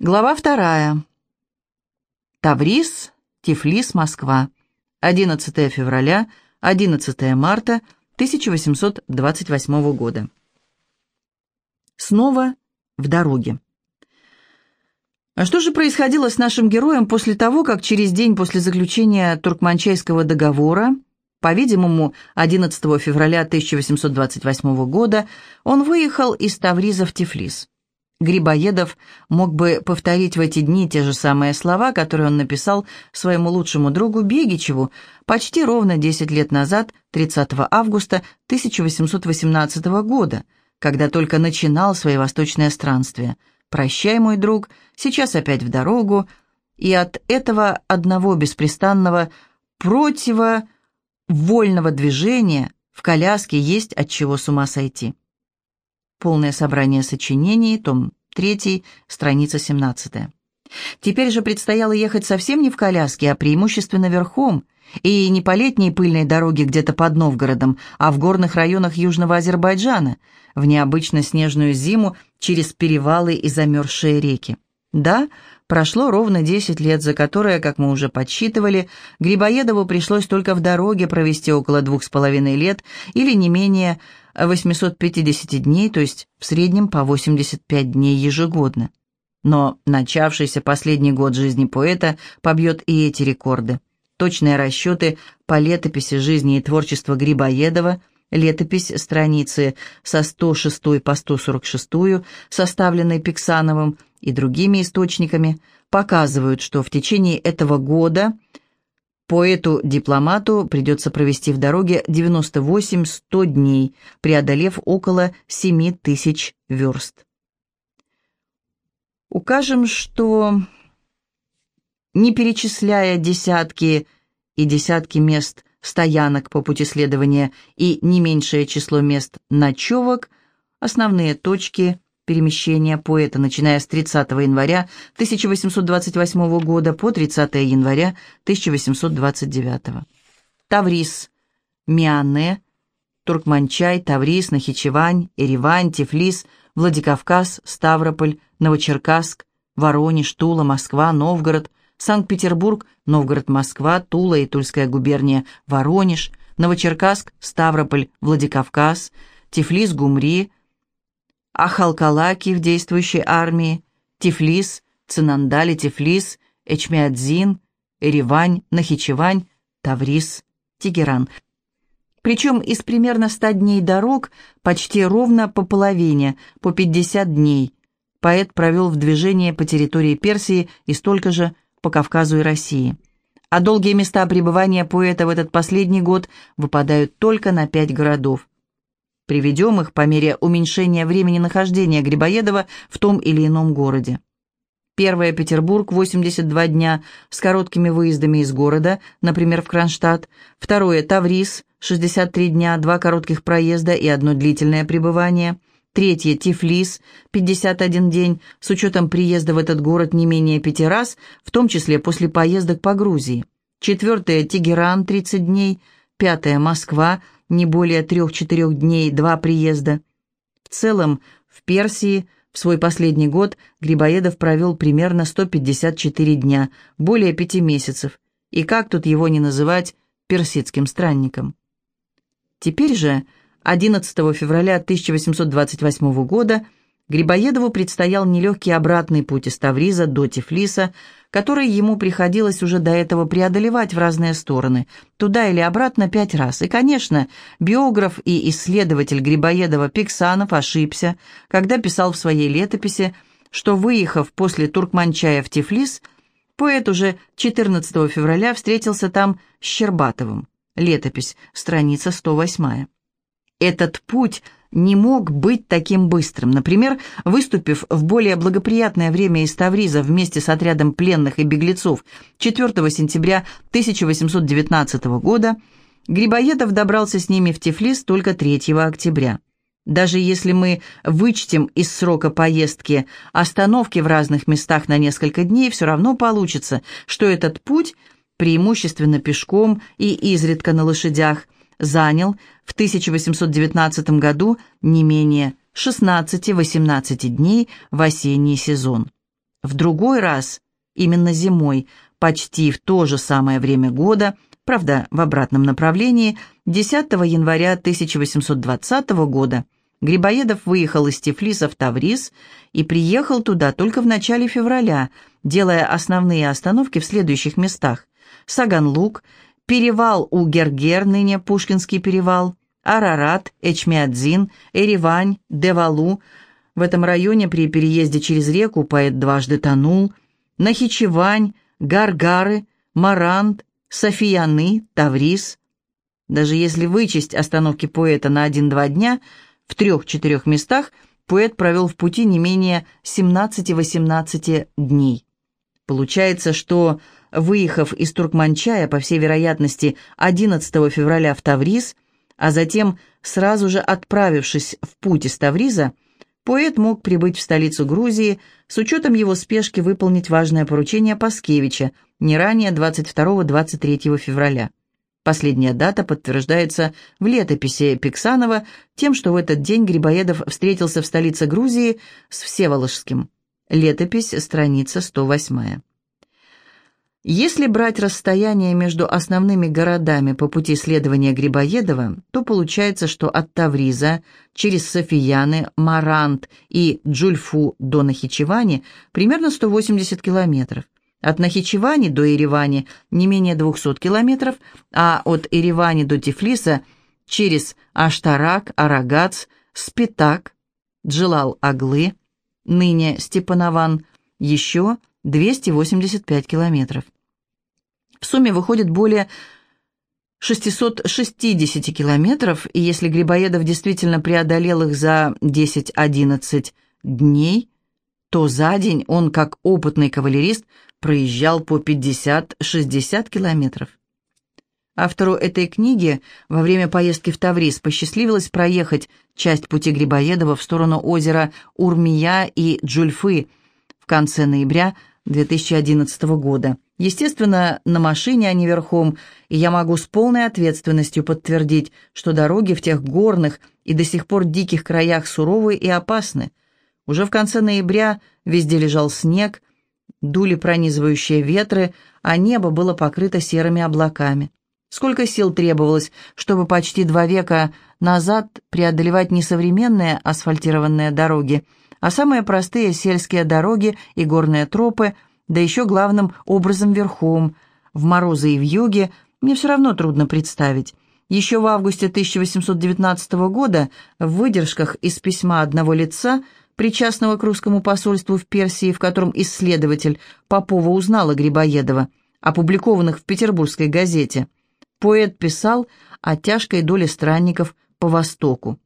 Глава вторая. Таврис, Тифлис, Москва. 11 февраля, 11 марта 1828 года. Снова в дороге. А что же происходило с нашим героем после того, как через день после заключения Туркманчайского договора, по-видимому, 11 февраля 1828 года, он выехал из Тавриза в Тифлис? Грибоедов мог бы повторить в эти дни те же самые слова, которые он написал своему лучшему другу Бегичеву почти ровно 10 лет назад, 30 августа 1818 года, когда только начинал свои восточные странствия. «Прощай, мой друг, сейчас опять в дорогу», и от этого одного беспрестанного противовольного движения в коляске есть от чего с ума сойти. Полное собрание сочинений, том 3, страница 17. Теперь же предстояло ехать совсем не в коляске, а преимущественно верхом, и не по летней пыльной дороге где-то под Новгородом, а в горных районах Южного Азербайджана, в необычно снежную зиму через перевалы и замерзшие реки. Да, прошло ровно 10 лет, за которое, как мы уже подсчитывали, Грибоедову пришлось только в дороге провести около двух с половиной лет или не менее 850 дней, то есть в среднем по 85 дней ежегодно. Но начавшийся последний год жизни поэта побьет и эти рекорды. Точные расчеты по летописи жизни и творчества Грибоедова, летопись страницы со 106 по 146, составленной Пиксановым и другими источниками, показывают, что в течение этого года – Поэту-дипломату придется провести в дороге 98-100 дней, преодолев около 7 тысяч верст. Укажем, что, не перечисляя десятки и десятки мест стоянок по пути следования и не меньшее число мест ночевок, основные точки перемещения поэта, начиная с 30 января 1828 года по 30 января 1829. Таврис, Миане, Туркманчай, Таврис, Нахичевань, Еревань, Тифлис, Владикавказ, Ставрополь, Новочеркасск, Воронеж, Тула, Москва, Новгород, Санкт-Петербург, Новгород-Москва, Тула и Тульская губерния, Воронеж, Новочеркасск, Ставрополь, Владикавказ, Тифлис, Гумри, Ахалкалаки в действующей армии, Тифлис, Цинандали, Тифлис, Эчмиадзин, Эревань, Нахичевань, Таврис, Тегеран. Причем из примерно ста дней дорог почти ровно по половине, по 50 дней. Поэт провел в движении по территории Персии и столько же по Кавказу и России. А долгие места пребывания поэта в этот последний год выпадают только на пять городов. Приведем их по мере уменьшения времени нахождения Грибоедова в том или ином городе. Первое – Петербург, 82 дня, с короткими выездами из города, например, в Кронштадт. Второе – Таврис, 63 дня, два коротких проезда и одно длительное пребывание. Третье – Тифлис, 51 день, с учетом приезда в этот город не менее пяти раз, в том числе после поездок по Грузии. Четвертое – Тегеран, 30 дней. Пятое – Москва, не более трех-четырех дней, два приезда. В целом, в Персии в свой последний год Грибоедов провел примерно 154 дня, более пяти месяцев, и как тут его не называть персидским странником. Теперь же, 11 февраля 1828 года, Грибоедову предстоял нелегкий обратный путь из Тавриза до Тифлиса, который ему приходилось уже до этого преодолевать в разные стороны, туда или обратно пять раз. И, конечно, биограф и исследователь Грибоедова Пиксанов ошибся, когда писал в своей летописи, что, выехав после Туркманчая в Тифлис, поэт уже 14 февраля встретился там с Щербатовым. Летопись, страница 108. Этот путь – не мог быть таким быстрым. Например, выступив в более благоприятное время из Тавриза вместе с отрядом пленных и беглецов 4 сентября 1819 года, Грибоедов добрался с ними в Тифлис только 3 октября. Даже если мы вычтем из срока поездки остановки в разных местах на несколько дней, все равно получится, что этот путь, преимущественно пешком и изредка на лошадях, занял в 1819 году не менее 16-18 дней в осенний сезон. В другой раз, именно зимой, почти в то же самое время года, правда, в обратном направлении, 10 января 1820 года Грибоедов выехал из Тифлиса в Таврис и приехал туда только в начале февраля, делая основные остановки в следующих местах. Саганлук, перевал у Гергер, ныне Пушкинский перевал, Арарат, Эчмиадзин, Эревань, Девалу. В этом районе при переезде через реку поэт дважды тонул. Нахичевань, Гаргары, Марант, Софияны, Таврис. Даже если вычесть остановки поэта на один-два дня, в трех-четырех местах поэт провел в пути не менее 17-18 дней. Получается, что, выехав из Туркманчая, по всей вероятности, 11 февраля в Таврис, а затем, сразу же отправившись в путь из Тавриза, поэт мог прибыть в столицу Грузии с учетом его спешки выполнить важное поручение Паскевича не ранее 22-23 февраля. Последняя дата подтверждается в летописи Пиксанова тем, что в этот день Грибоедов встретился в столице Грузии с Всеволожским. Летопись, страница 108. Если брать расстояние между основными городами по пути следования Грибоедова, то получается, что от Тавриза через Софияны, Марант и Джульфу до Нахичевани примерно 180 километров. От Нахичевани до Еревани не менее 200 километров, а от Еревани до Тифлиса через Аштарак, Арагац, Спитак, Джилал-Аглы, ныне Степанован, еще 285 километров. В сумме выходит более 660 километров, и если Грибоедов действительно преодолел их за 10-11 дней, то за день он, как опытный кавалерист, проезжал по 50-60 километров. Автору этой книги во время поездки в Таврис посчастливилось проехать часть пути Грибоедова в сторону озера Урмия и Джульфы в конце ноября 2011 года. Естественно, на машине, а не верхом, и я могу с полной ответственностью подтвердить, что дороги в тех горных и до сих пор диких краях суровы и опасны. Уже в конце ноября везде лежал снег, дули пронизывающие ветры, а небо было покрыто серыми облаками. Сколько сил требовалось, чтобы почти два века назад преодолевать не современные асфальтированные дороги, а самые простые сельские дороги и горные тропы – да еще главным образом верхом. В морозы и в юге мне все равно трудно представить. Еще в августе 1819 года в выдержках из письма одного лица, причастного к русскому посольству в Персии, в котором исследователь Попова узнала Грибоедова, опубликованных в петербургской газете, поэт писал о тяжкой доле странников по Востоку.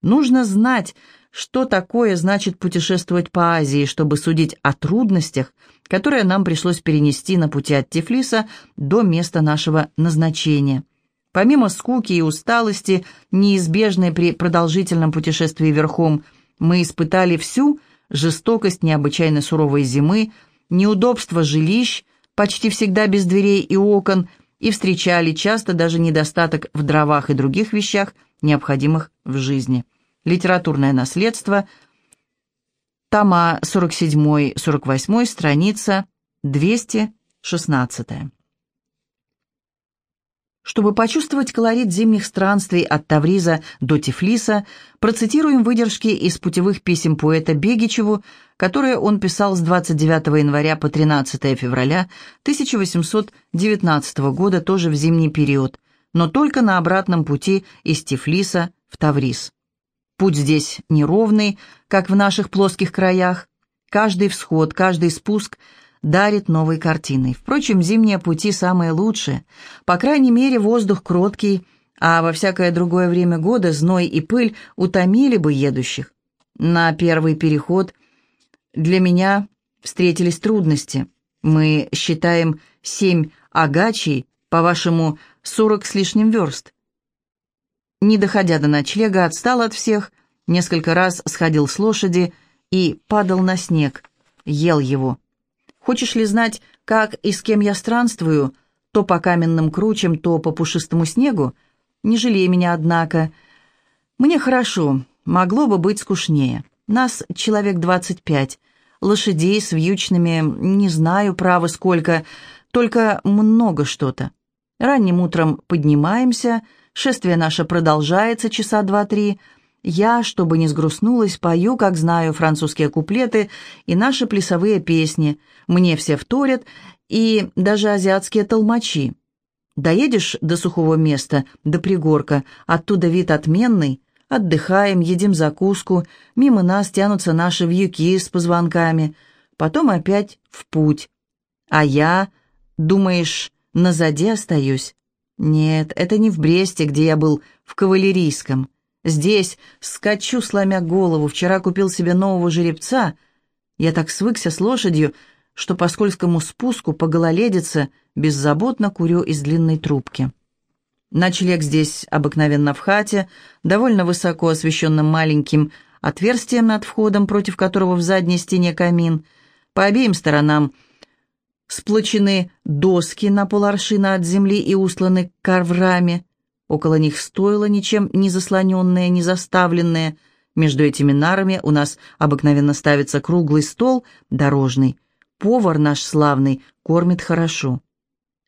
Нужно знать, что такое значит путешествовать по Азии, чтобы судить о трудностях, которые нам пришлось перенести на пути от Тифлиса до места нашего назначения. Помимо скуки и усталости, неизбежной при продолжительном путешествии верхом, мы испытали всю жестокость необычайно суровой зимы, неудобство жилищ, почти всегда без дверей и окон, и встречали часто даже недостаток в дровах и других вещах, необходимых в жизни. Литературное наследство. Тома 47-48, страница 216. Чтобы почувствовать колорит зимних странствий от Тавриза до Тифлиса, процитируем выдержки из путевых писем поэта Бегичеву, которые он писал с 29 января по 13 февраля 1819 года, тоже в зимний период, но только на обратном пути из Тифлиса в Тавриз. Путь здесь неровный, как в наших плоских краях. Каждый всход, каждый спуск дарит новой картиной. Впрочем, зимние пути самые лучшие. По крайней мере, воздух кроткий, а во всякое другое время года зной и пыль утомили бы едущих. На первый переход для меня встретились трудности. Мы считаем семь агачей, по-вашему, сорок с лишним верст не доходя до ночлега, отстал от всех, несколько раз сходил с лошади и падал на снег, ел его. Хочешь ли знать, как и с кем я странствую, то по каменным кручам, то по пушистому снегу? Не жалей меня, однако. Мне хорошо, могло бы быть скучнее. Нас человек двадцать пять, лошадей с вьючными, не знаю, право сколько, только много что-то. Ранним утром поднимаемся, шествие наше продолжается часа два-три. Я, чтобы не сгрустнулась, пою, как знаю, французские куплеты и наши плясовые песни. Мне все вторят, и даже азиатские толмачи. Доедешь до сухого места, до пригорка, оттуда вид отменный, отдыхаем, едим закуску, мимо нас тянутся наши вьюки с позвонками, потом опять в путь. А я, думаешь, назади остаюсь? Нет, это не в Бресте, где я был в кавалерийском. Здесь скачу, сломя голову, вчера купил себе нового жеребца. Я так свыкся с лошадью, что по скользкому спуску по гололедице беззаботно курю из длинной трубки. Ночлег здесь обыкновенно в хате, довольно высоко освещенным маленьким отверстием над входом, против которого в задней стене камин. По обеим сторонам сплочены доски на поларшина от земли и устланы коврами. Около них стоило ничем не заслоненное, не заставленное. Между этими нарами у нас обыкновенно ставится круглый стол дорожный. Повар наш славный кормит хорошо.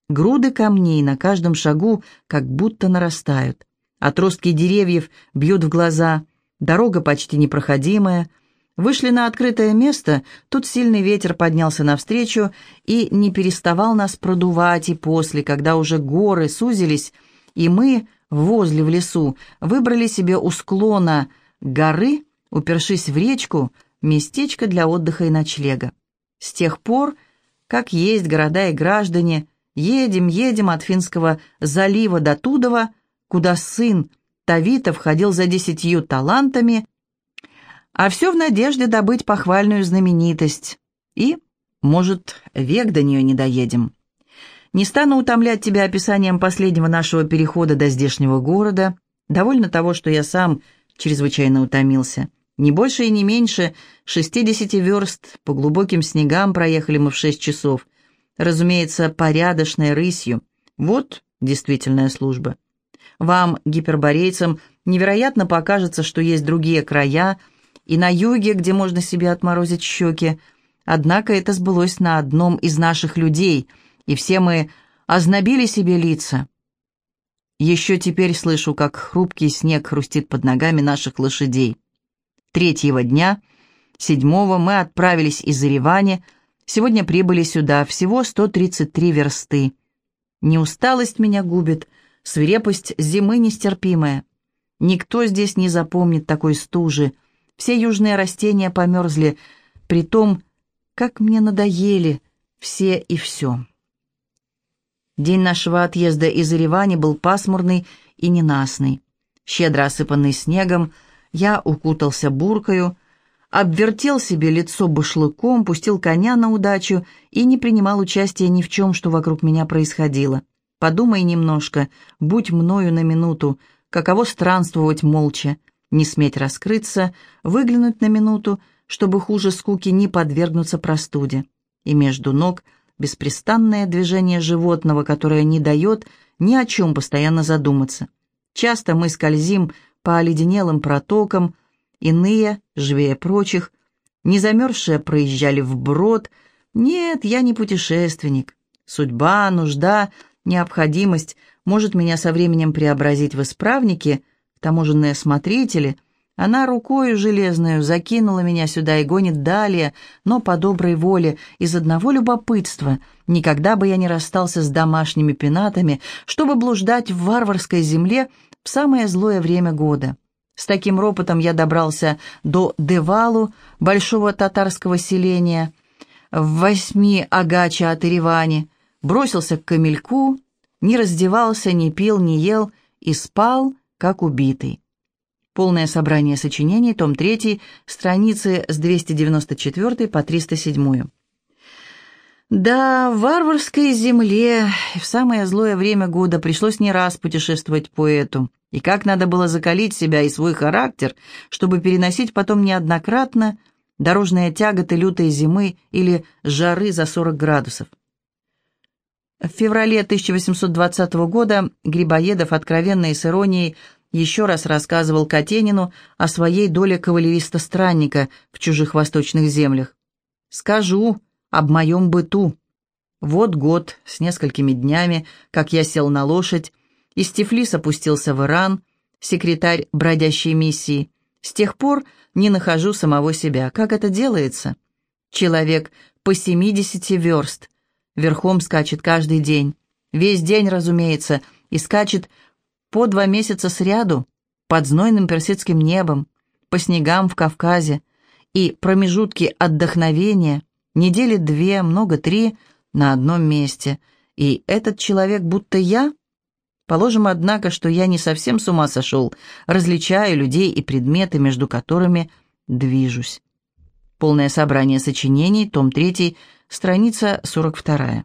Груды камней на каждом шагу как будто нарастают. Отростки деревьев бьют в глаза, дорога почти непроходимая. Вышли на открытое место, тут сильный ветер поднялся навстречу и не переставал нас продувать и после, когда уже горы сузились, и мы, возле в лесу, выбрали себе у склона горы, упершись в речку, местечко для отдыха и ночлега. С тех пор, как есть города и граждане, Едем, едем от Финского залива до Тудова, куда сын Тавита входил за десятью талантами, а все в надежде добыть похвальную знаменитость. И, может, век до нее не доедем. Не стану утомлять тебя описанием последнего нашего перехода до здешнего города. Довольно того, что я сам чрезвычайно утомился. Не больше и не меньше шестидесяти верст по глубоким снегам проехали мы в шесть часов разумеется, порядочной рысью. Вот действительная служба. Вам, гиперборейцам, невероятно покажется, что есть другие края, и на юге, где можно себе отморозить щеки. Однако это сбылось на одном из наших людей, и все мы ознобили себе лица. Еще теперь слышу, как хрупкий снег хрустит под ногами наших лошадей. Третьего дня, седьмого, мы отправились из Еревани, Сегодня прибыли сюда, всего 133 версты. Неусталость меня губит, свирепость зимы нестерпимая. Никто здесь не запомнит такой стужи. Все южные растения померзли, при том, как мне надоели все и все. День нашего отъезда из Еревани был пасмурный и ненастный. Щедро осыпанный снегом, я укутался буркою, обвертел себе лицо башлыком, пустил коня на удачу и не принимал участия ни в чем, что вокруг меня происходило. Подумай немножко, будь мною на минуту, каково странствовать молча, не сметь раскрыться, выглянуть на минуту, чтобы хуже скуки не подвергнуться простуде. И между ног беспрестанное движение животного, которое не дает ни о чем постоянно задуматься. Часто мы скользим по оледенелым протокам, Иные, живее прочих, не замерзшие проезжали вброд. Нет, я не путешественник. Судьба, нужда, необходимость может меня со временем преобразить в исправники, таможенные смотрители. Она рукою железную закинула меня сюда и гонит далее, но по доброй воле, из одного любопытства. Никогда бы я не расстался с домашними пенатами, чтобы блуждать в варварской земле в самое злое время года. С таким ропотом я добрался до Девалу, большого татарского селения, в восьми агача от Еревани, бросился к камельку, не раздевался, не пил, не ел и спал, как убитый. Полное собрание сочинений, том 3, страницы с 294 по 307. Да, в варварской земле в самое злое время года пришлось не раз путешествовать поэту. И как надо было закалить себя и свой характер, чтобы переносить потом неоднократно дорожные тяготы лютой зимы или жары за 40 градусов. В феврале 1820 года Грибоедов откровенно и с иронией еще раз рассказывал Катенину о своей доле кавалериста-странника в чужих восточных землях. Скажу об моем быту. Вот год с несколькими днями, как я сел на лошадь, из Тифлиса опустился в Иран, секретарь бродящей миссии. С тех пор не нахожу самого себя. Как это делается? Человек по 70 верст. Верхом скачет каждый день. Весь день, разумеется, и скачет по два месяца сряду, под знойным персидским небом, по снегам в Кавказе, и промежутки отдохновения, недели две, много три, на одном месте. И этот человек будто я? Положим, однако, что я не совсем с ума сошел, различаю людей и предметы, между которыми движусь. Полное собрание сочинений, том 3, страница 42.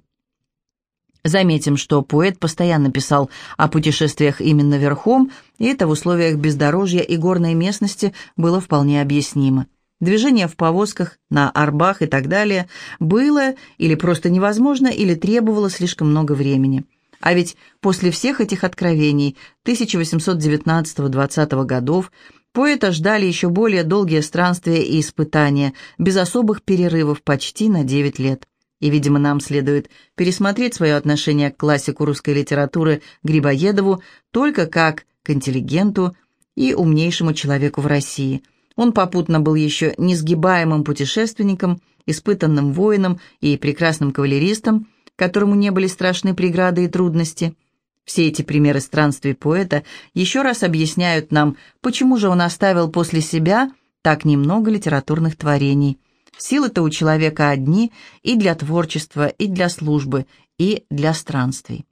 Заметим, что поэт постоянно писал о путешествиях именно верхом, и это в условиях бездорожья и горной местности было вполне объяснимо. Движение в повозках, на арбах и так далее было или просто невозможно, или требовало слишком много времени. А ведь после всех этих откровений 1819-20 годов поэта ждали еще более долгие странствия и испытания, без особых перерывов почти на 9 лет. И, видимо, нам следует пересмотреть свое отношение к классику русской литературы Грибоедову только как к интеллигенту и умнейшему человеку в России. Он попутно был еще несгибаемым путешественником, испытанным воином и прекрасным кавалеристом, которому не были страшны преграды и трудности. Все эти примеры странствий поэта еще раз объясняют нам, почему же он оставил после себя так немного литературных творений – Силы-то у человека одни и для творчества, и для службы, и для странствий.